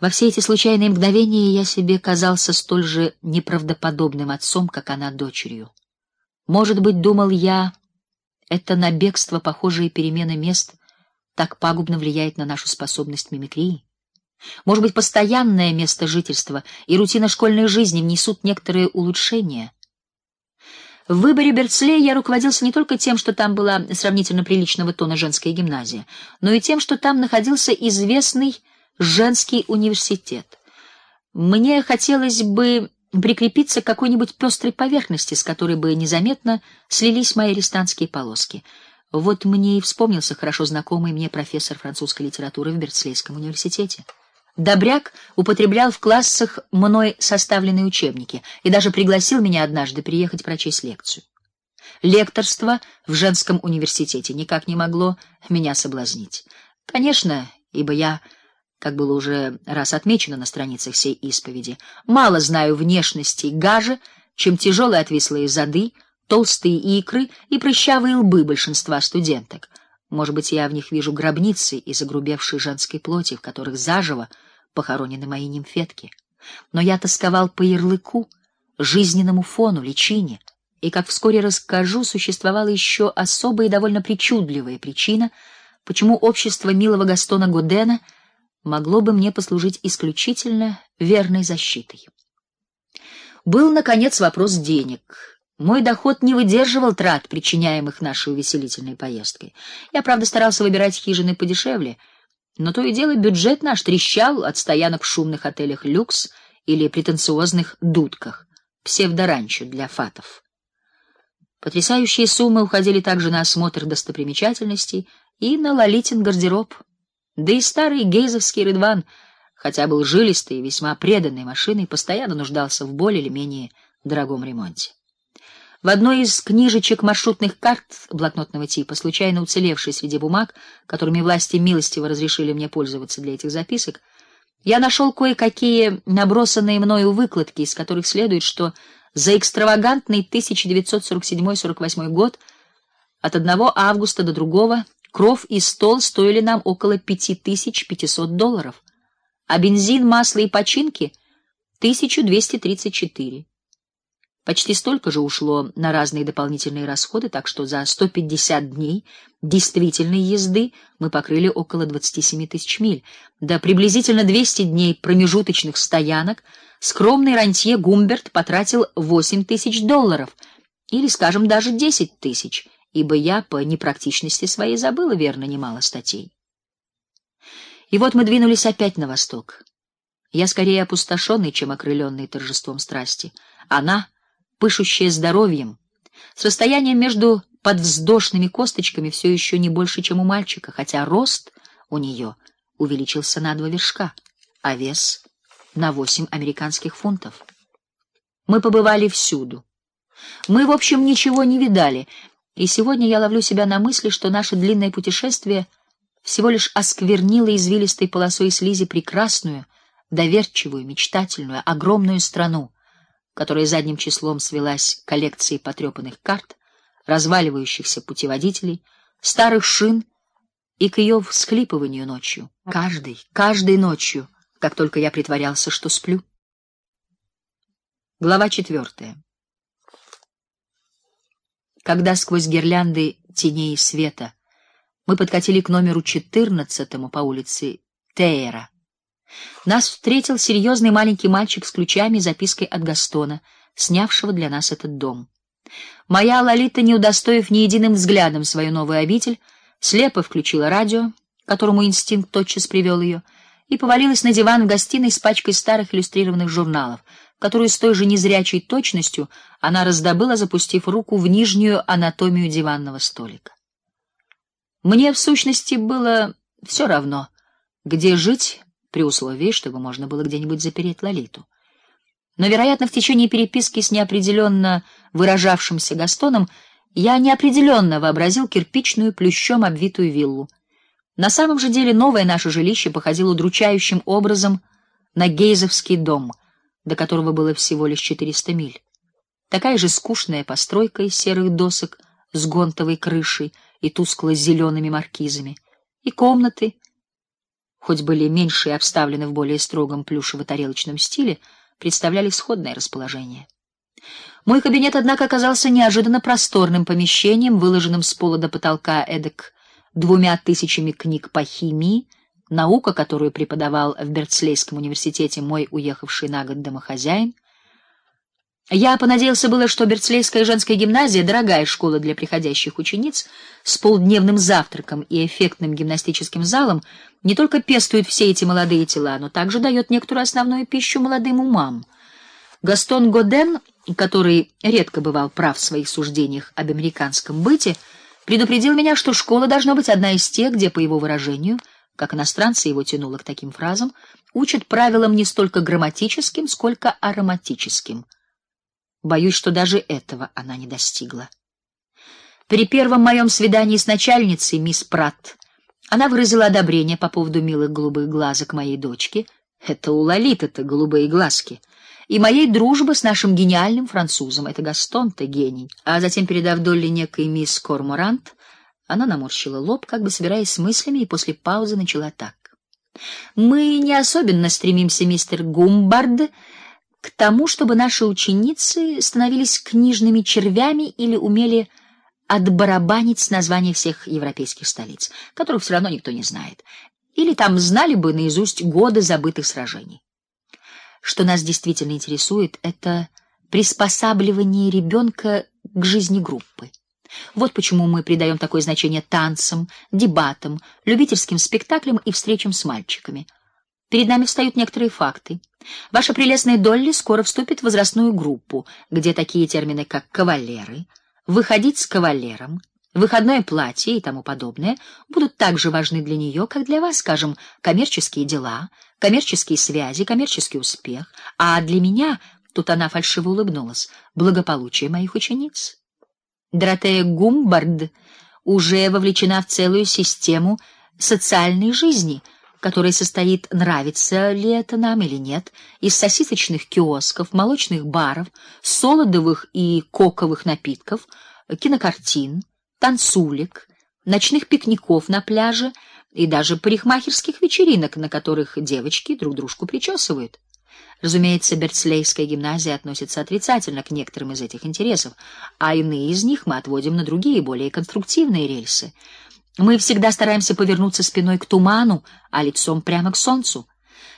Во все эти случайные мгновения я себе казался столь же неправдоподобным отцом, как она дочерью. Может быть, думал я, это на бегство похожие перемены мест так пагубно влияет на нашу способность мимикрии. Может быть, постоянное место жительства и рутина школьной жизни внесут некоторые улучшения. В выборе Берцлей я руководился не только тем, что там была сравнительно приличного тона женская гимназия, но и тем, что там находился известный женский университет. Мне хотелось бы прикрепиться к какой-нибудь пестрой поверхности, с которой бы незаметно слились мои арестантские полоски. Вот мне и вспомнился хорошо знакомый мне профессор французской литературы в Берцлейском университете. Добряк употреблял в классах мной составленные учебники и даже пригласил меня однажды приехать прочесть лекцию. Лекторство в женском университете никак не могло меня соблазнить. Конечно, ибо я как было уже раз отмечено на страницах сей исповеди, мало знаю внешности гажи, чем тяжелые отвислые зады, толстые икры и прыщавые лбы большинства студенток. Может быть, я в них вижу гробницы из огрубевшей женской плоти, в которых заживо похоронены мои нимфетки. Но я тосковал по ярлыку, жизненному фону, личине, и, как вскоре расскажу, существовала еще особая и довольно причудливая причина, почему общество милого Гастона Годена — могло бы мне послужить исключительно верной защитой. Был наконец вопрос денег. Мой доход не выдерживал трат, причиняемых нашей увеселительной поездкой. Я, правда, старался выбирать хижины подешевле, но то и дело бюджет наш трещал от стоянок в шумных отелях люкс или претенциозных дудках, псевдоранчо для фатов. Потрясающие суммы уходили также на осмотр достопримечательностей и на лолитин гардероб. Да и старый гейзовский Рыдван, хотя был жилистой и весьма преданной машиной, постоянно нуждался в более или менее дорогом ремонте. В одной из книжечек маршрутных карт блокнотного типа, случайно уцелевшей среди бумаг, которыми власти милостиво разрешили мне пользоваться для этих записок, я нашел кое-какие набросанные мною выкладки, из которых следует, что за экстравагантный 1947-48 год от 1 августа до другого Кров и стол стоили нам около 5500 долларов, а бензин, масло и починки 1234. Почти столько же ушло на разные дополнительные расходы, так что за 150 дней действительной езды мы покрыли около 27 тысяч миль. Да приблизительно 200 дней промежуточных стоянок скромный рантье Гумберт потратил 8 тысяч долларов, или, скажем, даже 10 тысяч ибо я по непрактичности своей забыла верно немало статей. И вот мы двинулись опять на восток. Я скорее опустошенный, чем окрыленный торжеством страсти. Она, пышущая здоровьем, с расстоянием между подвздошными косточками все еще не больше, чем у мальчика, хотя рост у нее увеличился на два вершка, а вес на восемь американских фунтов. Мы побывали всюду. Мы, в общем, ничего не видали, и сегодня я ловлю себя на мысли, что наше длинное путешествие всего лишь осквернило извилистой полосой слизи прекрасную, доверчивую, мечтательную, огромную страну, которая задним числом свелась к коллекции потрепанных карт, разваливающихся путеводителей, старых шин и к ее всхлипыванию ночью, каждой, каждой ночью, как только я притворялся, что сплю. Глава четвертая. Когда сквозь гирлянды теней и света мы подкатили к номеру четырнадцатому по улице Тейера, нас встретил серьезный маленький мальчик с ключами и запиской от Гастона, снявшего для нас этот дом. Моя Лолита, не удостоив ни единым взглядом свою новую обитель, слепо включила радио, которому инстинкт тотчас привел ее, и повалилась на диван в гостиной с пачкой старых иллюстрированных журналов, которую с той же незрячей точностью она раздобыла, запустив руку в нижнюю анатомию диванного столика. Мне в сущности было все равно, где жить, при условии, чтобы можно было где-нибудь запереть Лолиту. Но, вероятно, в течение переписки с неопределенно выражавшимся Гастоном я неопределенно вообразил кирпичную плющом обвитую виллу. На самом же деле новое наше жилище походило удручающим образом на гейзовский дом, до которого было всего лишь 400 миль. Такая же скучная постройка из серых досок с гонтовой крышей и тускло-зелеными маркизами, и комнаты, хоть были меньше и обставлены в более строгом плюшево-тарелочном стиле, представляли сходное расположение. Мой кабинет, однако, оказался неожиданно просторным помещением, выложенным с пола до потолка эдак двумя тысячами книг по химии, наука, которую преподавал в Берцлейском университете мой уехавший на год домохозяин. Я понадеялся было, что Берцлейская женская гимназия, дорогая школа для приходящих учениц, с полдневным завтраком и эффектным гимнастическим залом, не только пестует все эти молодые тела, но также дает некоторую основную пищу молодым умам. Гастон Годен, который редко бывал прав в своих суждениях об американском быте, предупредил меня, что школа должна быть одна из тех, где, по его выражению, как иностранцы его тянуло к таким фразам, учат правилам не столько грамматическим, сколько ароматическим. Боюсь, что даже этого она не достигла. При первом моем свидании с начальницей, мисс Пратт, она выразила одобрение по поводу милых голубых глазок моей дочки. Это у Лолиты-то голубые глазки. И моей дружбы с нашим гениальным французом. Это Гастон-то гений. А затем, передав Долли некой мисс Корморант, она наморщила лоб, как бы собираясь с мыслями, и после паузы начала так: Мы не особенно стремимся, мистер Гумбард, к тому, чтобы наши ученицы становились книжными червями или умели отбарабанить названия всех европейских столиц, которых все равно никто не знает, или там знали бы наизусть годы забытых сражений. Что нас действительно интересует это приспосабливание ребенка к жизни группы. Вот почему мы придаем такое значение танцам, дебатам, любительским спектаклям и встречам с мальчиками. Перед нами встают некоторые факты. Ваша прелестная Долли скоро вступит в возрастную группу, где такие термины, как кавалеры, выходить с кавалером, выходное платье и тому подобное будут так же важны для нее, как для вас, скажем, коммерческие дела, коммерческие связи, коммерческий успех, а для меня, тут она фальшиво улыбнулась, благополучие моих учениц. Доротея Гумбард уже вовлечена в целую систему социальной жизни — который состоит, нравится ли это нам или нет, из сосисочных киосков, молочных баров, солодовых и коковых напитков, кинокартин, танцулек, ночных пикников на пляже и даже парикмахерских вечеринок, на которых девочки друг дружку причесывают. Разумеется, Берцлейская гимназия относится отрицательно к некоторым из этих интересов, а иные из них мы отводим на другие, более конструктивные рельсы. Мы всегда стараемся повернуться спиной к туману, а лицом прямо к солнцу.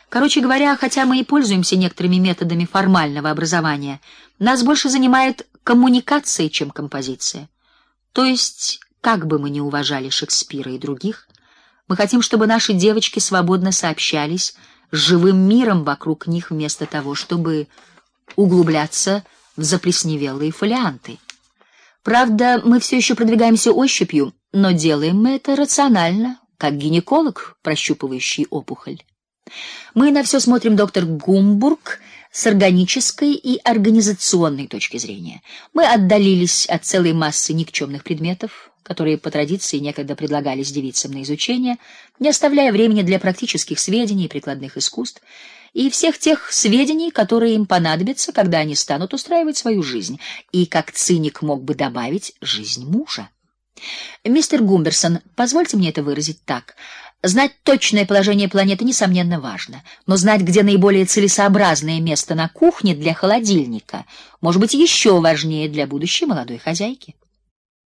Короче говоря, хотя мы и пользуемся некоторыми методами формального образования, нас больше занимает коммуникация, чем композиция. То есть, как бы мы ни уважали Шекспира и других, мы хотим, чтобы наши девочки свободно сообщались живым миром вокруг них вместо того, чтобы углубляться в заплесневелые фолианты. Правда, мы все еще продвигаемся ощупью, но делаем мы это рационально, как гинеколог, прощупывающий опухоль. Мы на все смотрим, доктор Гумбург, с органической и организационной точки зрения. Мы отдалились от целой массы никчемных предметов, которые по традиции некогда предлагались девицам на изучение, не оставляя времени для практических сведений и прикладных искусств, и всех тех сведений, которые им понадобятся, когда они станут устраивать свою жизнь, и как циник мог бы добавить жизнь мужа. Мистер Гумберсон, позвольте мне это выразить так: знать точное положение планеты несомненно важно, но знать, где наиболее целесообразное место на кухне для холодильника, может быть еще важнее для будущей молодой хозяйки.